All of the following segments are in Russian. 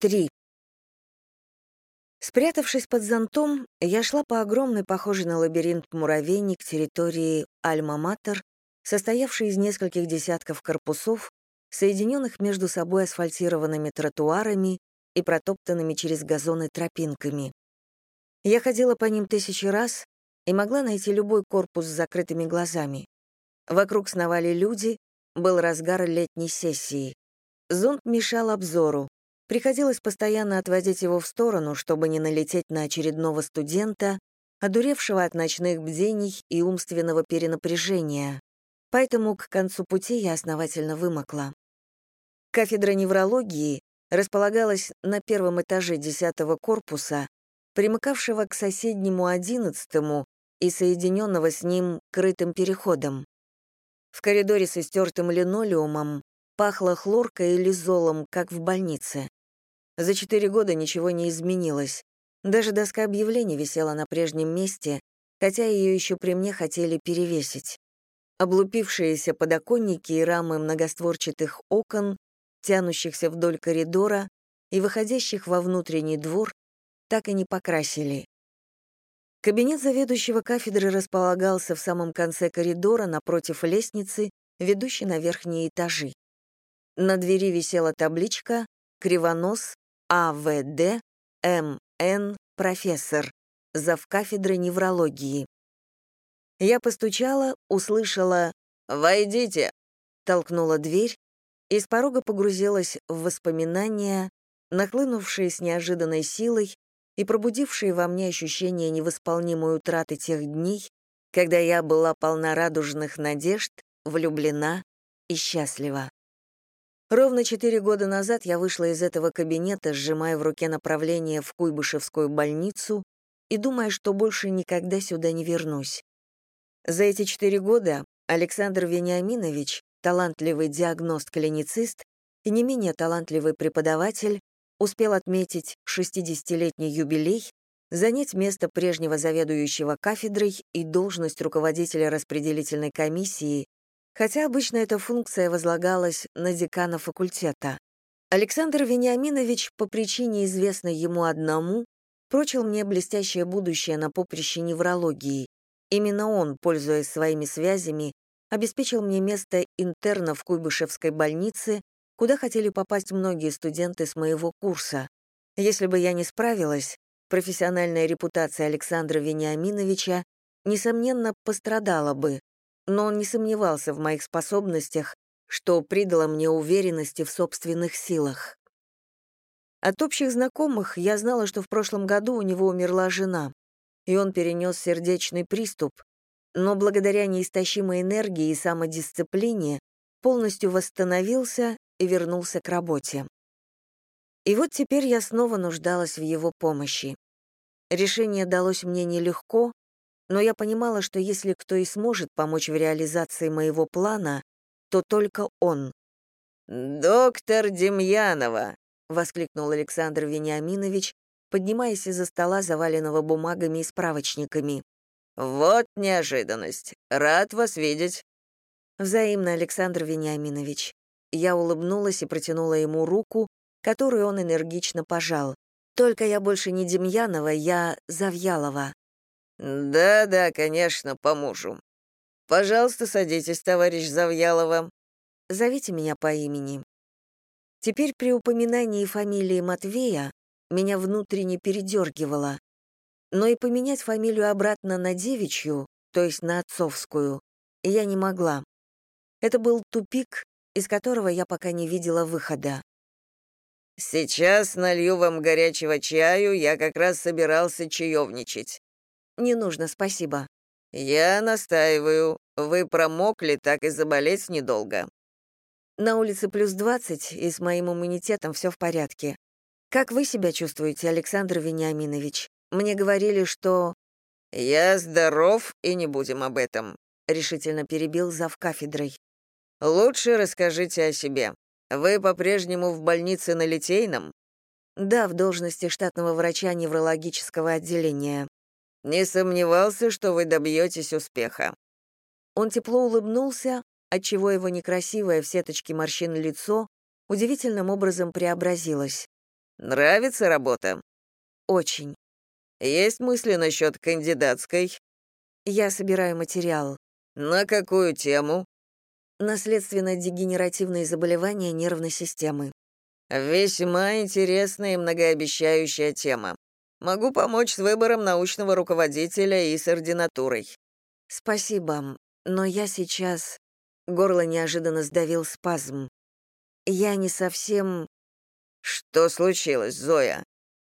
3. Спрятавшись под зонтом, я шла по огромной, похожей на лабиринт муравейник территории Альма-Матер, состоявшей из нескольких десятков корпусов, соединенных между собой асфальтированными тротуарами и протоптанными через газоны тропинками. Я ходила по ним тысячи раз и могла найти любой корпус с закрытыми глазами. Вокруг сновали люди, был разгар летней сессии. Зонт мешал обзору. Приходилось постоянно отводить его в сторону, чтобы не налететь на очередного студента, одуревшего от ночных бдений и умственного перенапряжения. Поэтому к концу пути я основательно вымокла. Кафедра неврологии располагалась на первом этаже 10 корпуса, примыкавшего к соседнему 11 и соединенного с ним крытым переходом. В коридоре с истертым линолеумом пахло хлоркой или золом, как в больнице. За четыре года ничего не изменилось. Даже доска объявлений висела на прежнем месте, хотя ее еще при мне хотели перевесить. Облупившиеся подоконники и рамы многостворчатых окон, тянущихся вдоль коридора и выходящих во внутренний двор, так и не покрасили. Кабинет заведующего кафедры располагался в самом конце коридора напротив лестницы, ведущей на верхние этажи. На двери висела табличка «Кривонос АВД МН профессор, завкафедры неврологии». Я постучала, услышала «Войдите!», толкнула дверь и с порога погрузилась в воспоминания, нахлынувшие с неожиданной силой и пробудившие во мне ощущение невосполнимой утраты тех дней, когда я была полна радужных надежд, влюблена и счастлива. Ровно четыре года назад я вышла из этого кабинета, сжимая в руке направление в Куйбышевскую больницу и думая, что больше никогда сюда не вернусь. За эти четыре года Александр Вениаминович, талантливый диагност-клиницист и не менее талантливый преподаватель, успел отметить 60-летний юбилей, занять место прежнего заведующего кафедрой и должность руководителя распределительной комиссии, хотя обычно эта функция возлагалась на декана факультета. Александр Вениаминович, по причине известной ему одному, прочил мне блестящее будущее на поприще неврологии. Именно он, пользуясь своими связями, обеспечил мне место интерна в Куйбышевской больнице куда хотели попасть многие студенты с моего курса. Если бы я не справилась, профессиональная репутация Александра Вениаминовича, несомненно, пострадала бы, но он не сомневался в моих способностях, что придало мне уверенности в собственных силах. От общих знакомых я знала, что в прошлом году у него умерла жена, и он перенес сердечный приступ, но благодаря неистощимой энергии и самодисциплине полностью восстановился и вернулся к работе. И вот теперь я снова нуждалась в его помощи. Решение далось мне нелегко, но я понимала, что если кто и сможет помочь в реализации моего плана, то только он. «Доктор Демьянова!» — воскликнул Александр Вениаминович, поднимаясь из-за стола, заваленного бумагами и справочниками. «Вот неожиданность. Рад вас видеть». «Взаимно, Александр Вениаминович. Я улыбнулась и протянула ему руку, которую он энергично пожал. «Только я больше не Демьянова, я Завьялова». «Да-да, конечно, по мужу. Пожалуйста, садитесь, товарищ Завьялова». «Зовите меня по имени». Теперь при упоминании фамилии Матвея меня внутренне передергивало. Но и поменять фамилию обратно на девичью, то есть на отцовскую, я не могла. Это был тупик, из которого я пока не видела выхода. «Сейчас налью вам горячего чаю, я как раз собирался чаевничать». «Не нужно, спасибо». «Я настаиваю. Вы промокли, так и заболеть недолго». На улице плюс двадцать, и с моим иммунитетом все в порядке. Как вы себя чувствуете, Александр Вениаминович? Мне говорили, что... «Я здоров, и не будем об этом», — решительно перебил зав кафедрой. Лучше расскажите о себе. Вы по-прежнему в больнице на Литейном? Да, в должности штатного врача неврологического отделения. Не сомневался, что вы добьетесь успеха. Он тепло улыбнулся, отчего его некрасивое в сеточке морщин лицо удивительным образом преобразилось. Нравится работа? Очень. Есть мысли насчет кандидатской? Я собираю материал. На какую тему? Наследственно-дегенеративные заболевания нервной системы. Весьма интересная и многообещающая тема. Могу помочь с выбором научного руководителя и с ординатурой. Спасибо, но я сейчас... Горло неожиданно сдавил спазм. Я не совсем... Что случилось, Зоя?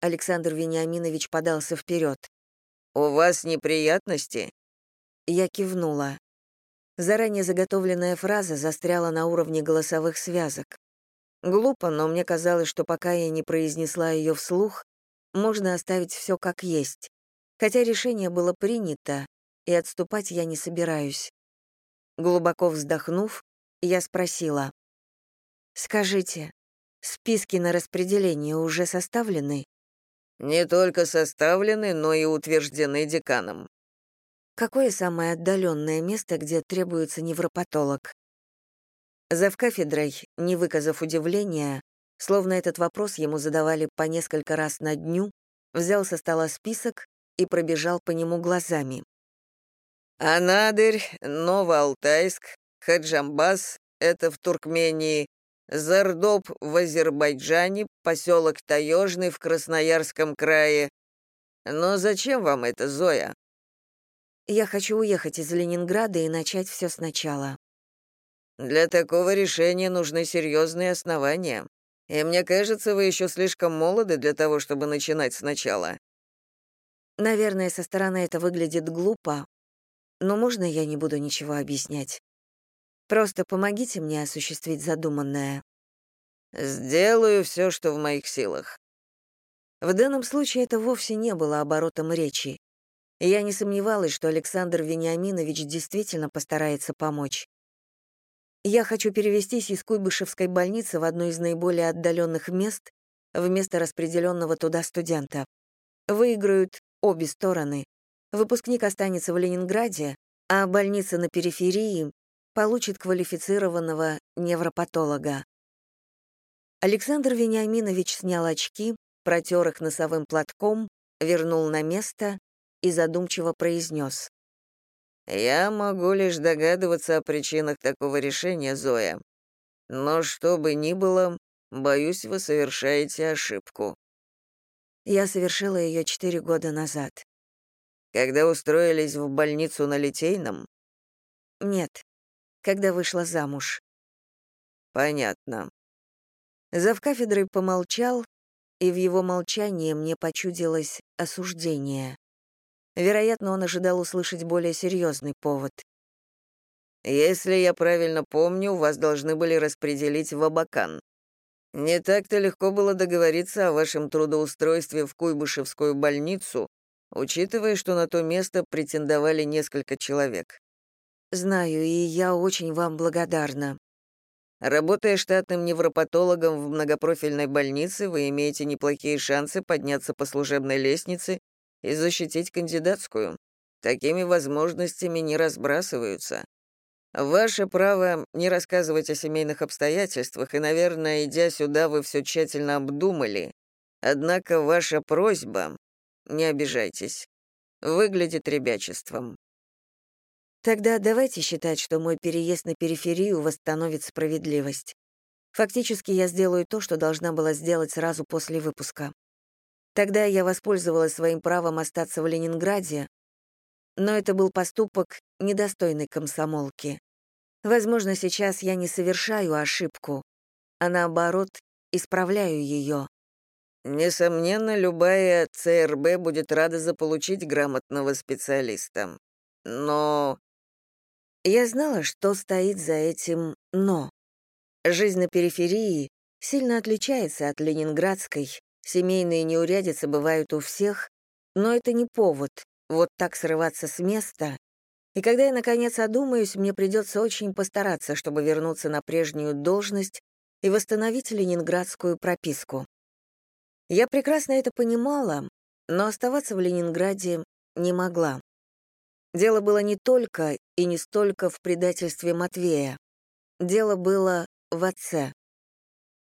Александр Вениаминович подался вперед. У вас неприятности? Я кивнула. Заранее заготовленная фраза застряла на уровне голосовых связок. Глупо, но мне казалось, что пока я не произнесла ее вслух, можно оставить все как есть. Хотя решение было принято, и отступать я не собираюсь. Глубоко вздохнув, я спросила. «Скажите, списки на распределение уже составлены?» «Не только составлены, но и утверждены деканом. Какое самое отдаленное место, где требуется невропатолог? Завкафедрой, не выказав удивления, словно этот вопрос ему задавали по несколько раз на дню, взял со стола список и пробежал по нему глазами. Анадырь, Новоалтайск, Хаджамбас — это в Туркмении, Зардоб в Азербайджане, поселок Таежный в Красноярском крае. Но зачем вам это, Зоя? Я хочу уехать из Ленинграда и начать все сначала. Для такого решения нужны серьезные основания. И мне кажется, вы еще слишком молоды для того, чтобы начинать сначала. Наверное, со стороны это выглядит глупо, но можно я не буду ничего объяснять? Просто помогите мне осуществить задуманное. Сделаю все, что в моих силах. В данном случае это вовсе не было оборотом речи. Я не сомневалась, что Александр Вениаминович действительно постарается помочь. Я хочу перевестись из Куйбышевской больницы в одно из наиболее отдаленных мест, в место распределенного туда студента. Выиграют обе стороны. Выпускник останется в Ленинграде, а больница на периферии получит квалифицированного невропатолога. Александр Вениаминович снял очки, протер их носовым платком, вернул на место и задумчиво произнес. «Я могу лишь догадываться о причинах такого решения, Зоя. Но что бы ни было, боюсь, вы совершаете ошибку». Я совершила ее четыре года назад. Когда устроились в больницу на Литейном? Нет, когда вышла замуж. Понятно. Завкафедрой помолчал, и в его молчании мне почудилось осуждение. Вероятно, он ожидал услышать более серьезный повод. «Если я правильно помню, вас должны были распределить в Абакан. Не так-то легко было договориться о вашем трудоустройстве в Куйбышевскую больницу, учитывая, что на то место претендовали несколько человек». «Знаю, и я очень вам благодарна», Работая штатным невропатологом в многопрофильной больнице, вы имеете неплохие шансы подняться по служебной лестнице и защитить кандидатскую. Такими возможностями не разбрасываются. Ваше право не рассказывать о семейных обстоятельствах, и, наверное, идя сюда, вы все тщательно обдумали. Однако ваша просьба, не обижайтесь, выглядит ребячеством. Тогда давайте считать, что мой переезд на периферию восстановит справедливость. Фактически я сделаю то, что должна была сделать сразу после выпуска. Тогда я воспользовалась своим правом остаться в Ленинграде, но это был поступок недостойный комсомолки. Возможно, сейчас я не совершаю ошибку, а наоборот, исправляю ее. Несомненно, любая ЦРБ будет рада заполучить грамотного специалиста. Но... Я знала, что стоит за этим «но». Жизнь на периферии сильно отличается от ленинградской, Семейные неурядицы бывают у всех, но это не повод вот так срываться с места. И когда я, наконец, одумаюсь, мне придется очень постараться, чтобы вернуться на прежнюю должность и восстановить ленинградскую прописку. Я прекрасно это понимала, но оставаться в Ленинграде не могла. Дело было не только и не столько в предательстве Матвея. Дело было в отце.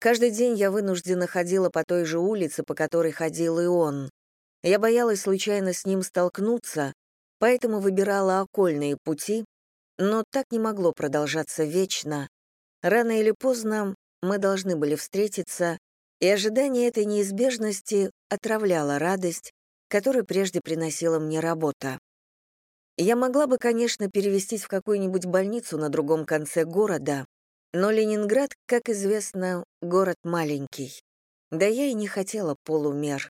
Каждый день я вынуждена ходила по той же улице, по которой ходил и он. Я боялась случайно с ним столкнуться, поэтому выбирала окольные пути, но так не могло продолжаться вечно. Рано или поздно мы должны были встретиться, и ожидание этой неизбежности отравляло радость, которую прежде приносила мне работа. Я могла бы, конечно, перевестись в какую-нибудь больницу на другом конце города, но Ленинград, как известно, город маленький. Да я и не хотела полумер.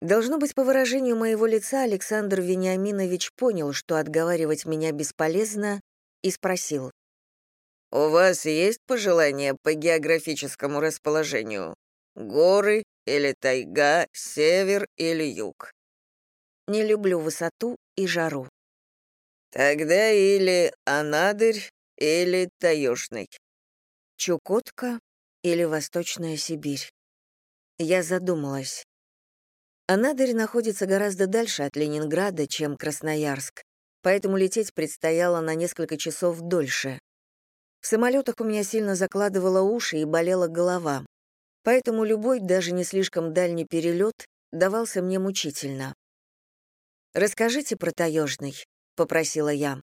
Должно быть, по выражению моего лица Александр Вениаминович понял, что отговаривать меня бесполезно, и спросил. «У вас есть пожелания по географическому расположению? Горы или тайга, север или юг?» «Не люблю высоту и жару». «Тогда или Анадырь, или Таежный». «Чукотка или Восточная Сибирь?» Я задумалась. Анадырь находится гораздо дальше от Ленинграда, чем Красноярск, поэтому лететь предстояло на несколько часов дольше. В самолетах у меня сильно закладывало уши и болела голова, поэтому любой, даже не слишком дальний перелет давался мне мучительно. «Расскажите про Таежный», — попросила я.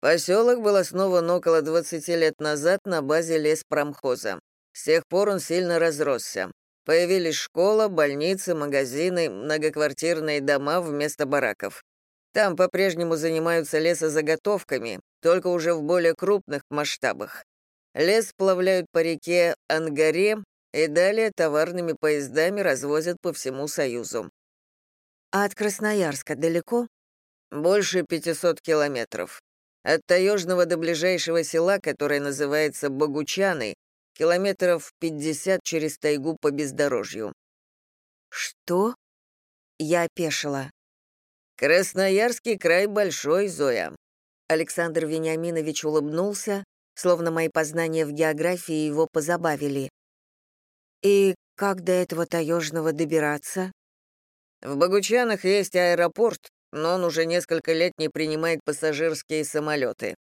Поселок был основан около 20 лет назад на базе леспромхоза. С тех пор он сильно разросся. Появились школа, больницы, магазины, многоквартирные дома вместо бараков. Там по-прежнему занимаются лесозаготовками, только уже в более крупных масштабах. Лес сплавляют по реке Ангаре и далее товарными поездами развозят по всему Союзу. А от Красноярска далеко? Больше 500 километров. От Таежного до ближайшего села, которое называется Богучаны, километров 50 через тайгу по бездорожью. Что? Я опешила. Красноярский край большой, Зоя. Александр Вениаминович улыбнулся, словно мои познания в географии его позабавили. И как до этого таежного добираться? В Богучанах есть аэропорт, но он уже несколько лет не принимает пассажирские самолеты.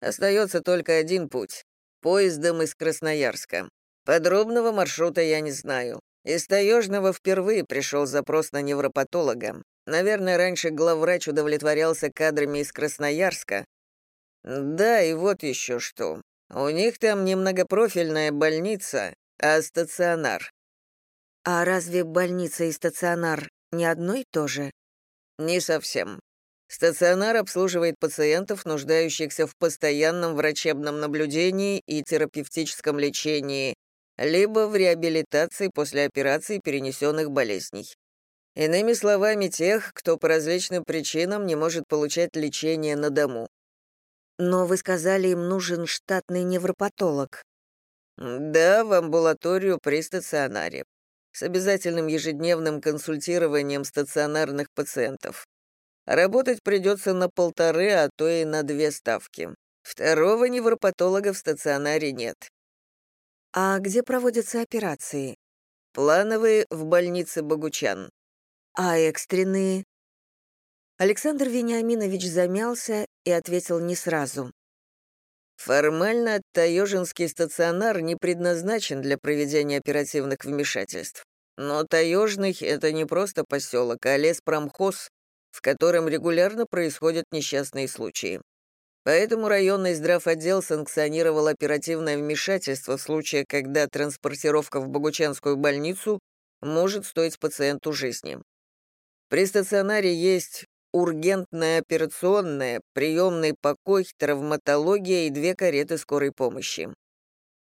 Остается только один путь поездом из Красноярска. Подробного маршрута я не знаю. Из Таежного впервые пришел запрос на невропатолога. Наверное, раньше главврач удовлетворялся кадрами из Красноярска. Да, и вот еще что. У них там не многопрофильная больница, а стационар. А разве больница и стационар не одно и то же? Не совсем. Стационар обслуживает пациентов, нуждающихся в постоянном врачебном наблюдении и терапевтическом лечении, либо в реабилитации после операции перенесенных болезней. Иными словами, тех, кто по различным причинам не может получать лечение на дому. Но вы сказали, им нужен штатный невропатолог. Да, в амбулаторию при стационаре. С обязательным ежедневным консультированием стационарных пациентов. Работать придется на полторы, а то и на две ставки. Второго невропатолога в стационаре нет. А где проводятся операции? Плановые в больнице Богучан. А экстренные? Александр Вениаминович замялся и ответил не сразу. Формально Таежинский стационар не предназначен для проведения оперативных вмешательств. Но Таежный — это не просто поселок, а леспромхоз, в котором регулярно происходят несчастные случаи. Поэтому районный здравотдел санкционировал оперативное вмешательство в случае, когда транспортировка в Богучанскую больницу может стоить пациенту жизни. При стационаре есть ургентная операционная, приемный покой, травматология и две кареты скорой помощи.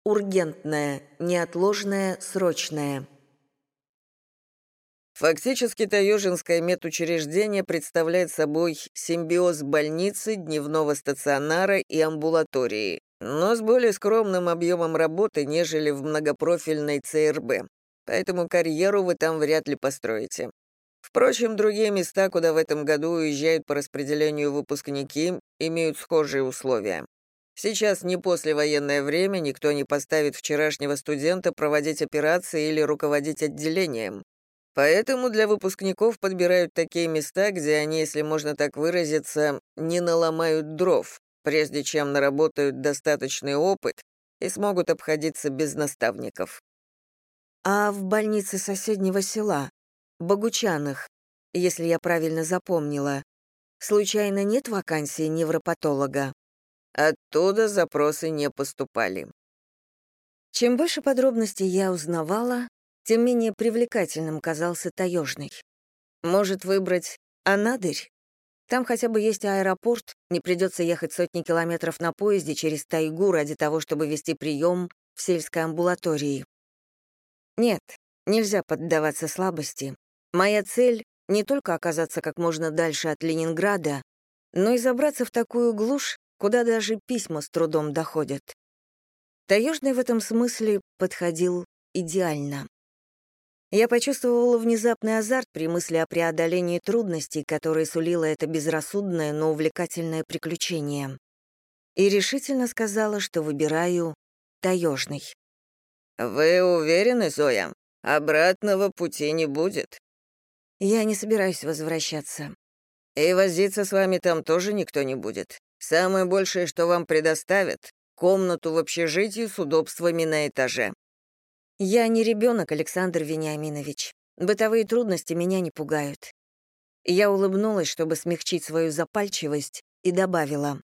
Ургентная, неотложная, срочная. Фактически Таежинское медучреждение представляет собой симбиоз больницы, дневного стационара и амбулатории, но с более скромным объемом работы, нежели в многопрофильной ЦРБ. Поэтому карьеру вы там вряд ли построите. Впрочем, другие места, куда в этом году уезжают по распределению выпускники, имеют схожие условия. Сейчас не послевоенное время, никто не поставит вчерашнего студента проводить операции или руководить отделением. Поэтому для выпускников подбирают такие места, где они, если можно так выразиться, не наломают дров, прежде чем наработают достаточный опыт и смогут обходиться без наставников. А в больнице соседнего села, Богучанах, если я правильно запомнила, случайно нет вакансии невропатолога? Оттуда запросы не поступали. Чем больше подробностей я узнавала, тем менее привлекательным казался таежный. Может выбрать Анадырь? Там хотя бы есть аэропорт, не придется ехать сотни километров на поезде через тайгу ради того, чтобы вести прием в сельской амбулатории. Нет, нельзя поддаваться слабости. Моя цель — не только оказаться как можно дальше от Ленинграда, но и забраться в такую глушь, куда даже письма с трудом доходят. Таежный в этом смысле подходил идеально. Я почувствовала внезапный азарт при мысли о преодолении трудностей, которые сулило это безрассудное, но увлекательное приключение. И решительно сказала, что выбираю таежный. «Вы уверены, Зоя? Обратного пути не будет?» «Я не собираюсь возвращаться». «И возиться с вами там тоже никто не будет. Самое большее, что вам предоставят, комнату в общежитии с удобствами на этаже. Я не ребенок, Александр Вениаминович. Бытовые трудности меня не пугают. Я улыбнулась, чтобы смягчить свою запальчивость, и добавила.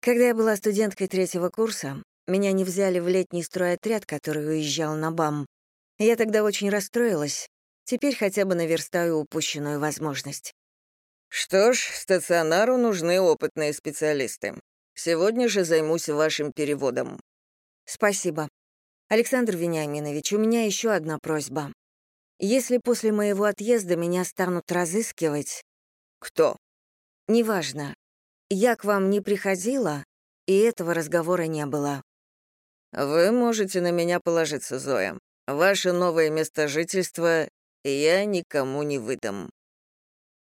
Когда я была студенткой третьего курса, меня не взяли в летний стройотряд, который уезжал на БАМ. Я тогда очень расстроилась. Теперь хотя бы наверстаю упущенную возможность. Что ж, стационару нужны опытные специалисты. Сегодня же займусь вашим переводом. Спасибо. Александр Вениаминович, у меня еще одна просьба. Если после моего отъезда меня станут разыскивать... Кто? Неважно. Я к вам не приходила, и этого разговора не было. Вы можете на меня положиться, Зоя. Ваше новое место жительства я никому не выдам.